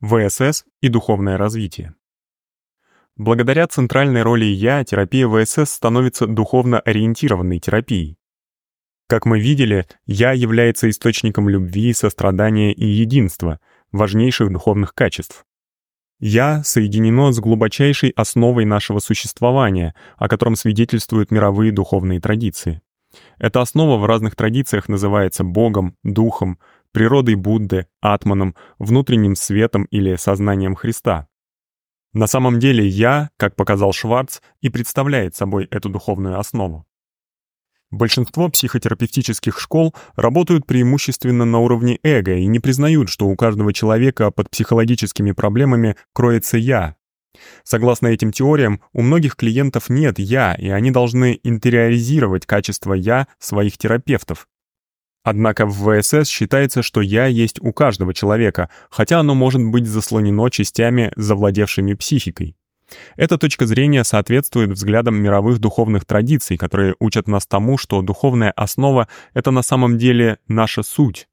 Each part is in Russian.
ВСС и духовное развитие. Благодаря центральной роли «я» терапия ВСС становится духовно ориентированной терапией. Как мы видели, «я» является источником любви, сострадания и единства, важнейших духовных качеств. «Я» соединено с глубочайшей основой нашего существования, о котором свидетельствуют мировые духовные традиции. Эта основа в разных традициях называется Богом, Духом, природой Будды, атманом, внутренним светом или сознанием Христа. На самом деле «я», как показал Шварц, и представляет собой эту духовную основу. Большинство психотерапевтических школ работают преимущественно на уровне эго и не признают, что у каждого человека под психологическими проблемами кроется «я». Согласно этим теориям, у многих клиентов нет «я», и они должны интериоризировать качество «я» своих терапевтов, Однако в ВСС считается, что «я» есть у каждого человека, хотя оно может быть заслонено частями, завладевшими психикой. Эта точка зрения соответствует взглядам мировых духовных традиций, которые учат нас тому, что духовная основа — это на самом деле наша суть.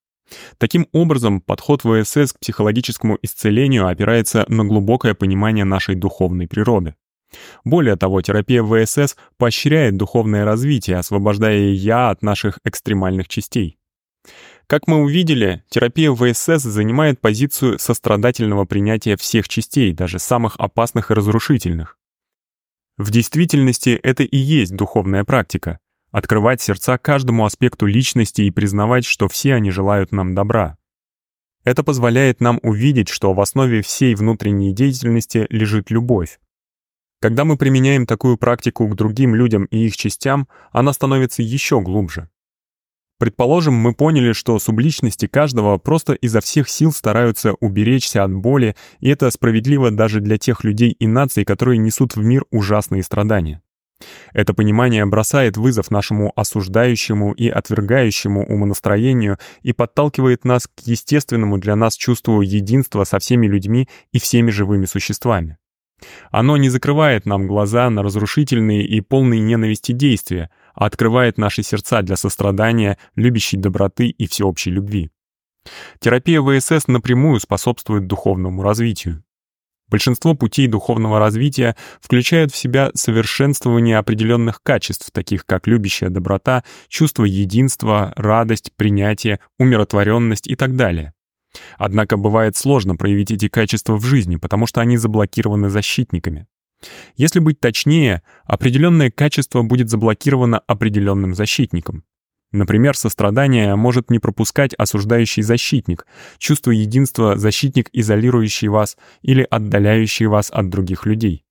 Таким образом, подход ВСС к психологическому исцелению опирается на глубокое понимание нашей духовной природы. Более того, терапия ВСС поощряет духовное развитие, освобождая «я» от наших экстремальных частей. Как мы увидели, терапия ВСС занимает позицию сострадательного принятия всех частей, даже самых опасных и разрушительных. В действительности это и есть духовная практика — открывать сердца каждому аспекту личности и признавать, что все они желают нам добра. Это позволяет нам увидеть, что в основе всей внутренней деятельности лежит любовь. Когда мы применяем такую практику к другим людям и их частям, она становится еще глубже. Предположим, мы поняли, что субличности каждого просто изо всех сил стараются уберечься от боли, и это справедливо даже для тех людей и наций, которые несут в мир ужасные страдания. Это понимание бросает вызов нашему осуждающему и отвергающему умонастроению и подталкивает нас к естественному для нас чувству единства со всеми людьми и всеми живыми существами. Оно не закрывает нам глаза на разрушительные и полные ненависти действия, а открывает наши сердца для сострадания, любящей доброты и всеобщей любви. Терапия ВСС напрямую способствует духовному развитию. Большинство путей духовного развития включают в себя совершенствование определенных качеств, таких как любящая доброта, чувство единства, радость, принятие, умиротворенность и так далее. Однако бывает сложно проявить эти качества в жизни, потому что они заблокированы защитниками. Если быть точнее, определенное качество будет заблокировано определенным защитником. Например, сострадание может не пропускать осуждающий защитник, чувство единства защитник, изолирующий вас или отдаляющий вас от других людей.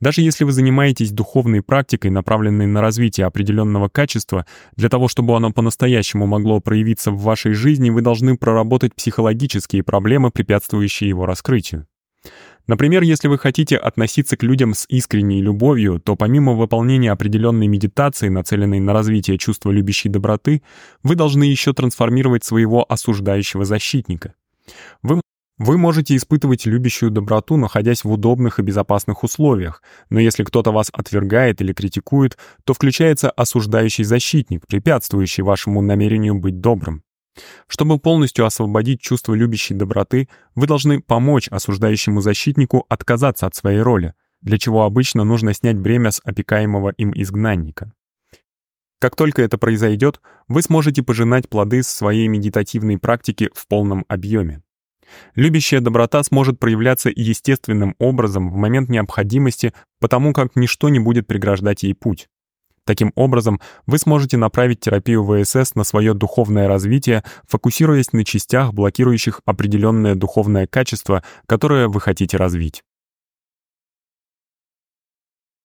Даже если вы занимаетесь духовной практикой, направленной на развитие определенного качества, для того, чтобы оно по-настоящему могло проявиться в вашей жизни, вы должны проработать психологические проблемы, препятствующие его раскрытию. Например, если вы хотите относиться к людям с искренней любовью, то помимо выполнения определенной медитации, нацеленной на развитие чувства любящей доброты, вы должны еще трансформировать своего осуждающего защитника. Вы вы можете испытывать любящую доброту, находясь в удобных и безопасных условиях, но если кто-то вас отвергает или критикует, то включается осуждающий защитник, препятствующий вашему намерению быть добрым. Чтобы полностью освободить чувство любящей доброты, вы должны помочь осуждающему защитнику отказаться от своей роли, для чего обычно нужно снять бремя с опекаемого им изгнанника. Как только это произойдет, вы сможете пожинать плоды своей медитативной практики в полном объеме. Любящая доброта сможет проявляться естественным образом в момент необходимости, потому как ничто не будет преграждать ей путь. Таким образом, вы сможете направить терапию ВСС на свое духовное развитие, фокусируясь на частях, блокирующих определенное духовное качество, которое вы хотите развить.